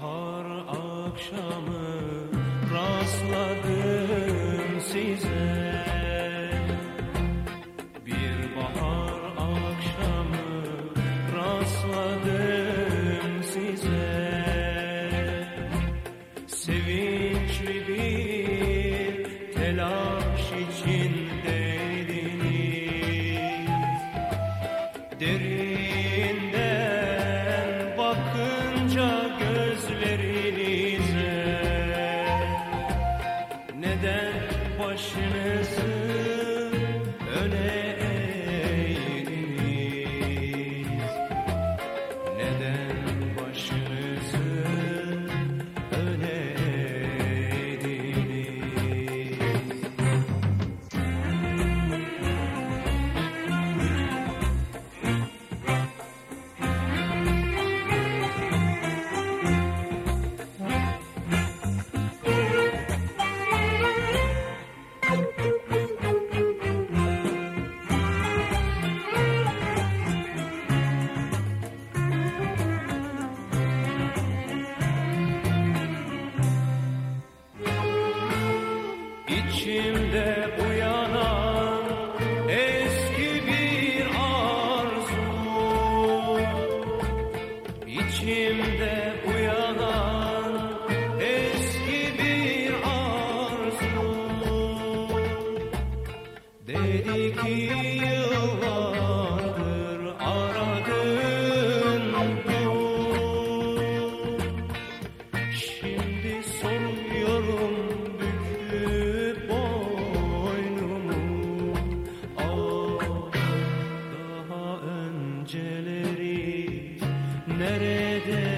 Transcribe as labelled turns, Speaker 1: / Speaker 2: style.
Speaker 1: bahar akşamı rastladım size. Bir bahar akşamı rastladım size. Sevinçli bir telaş içindeydiniz Derinden de başınızı öne Dedi ki yıllardır aradın bu. Şimdi soruyorum büküp boynumu. Ah daha önceleri nerede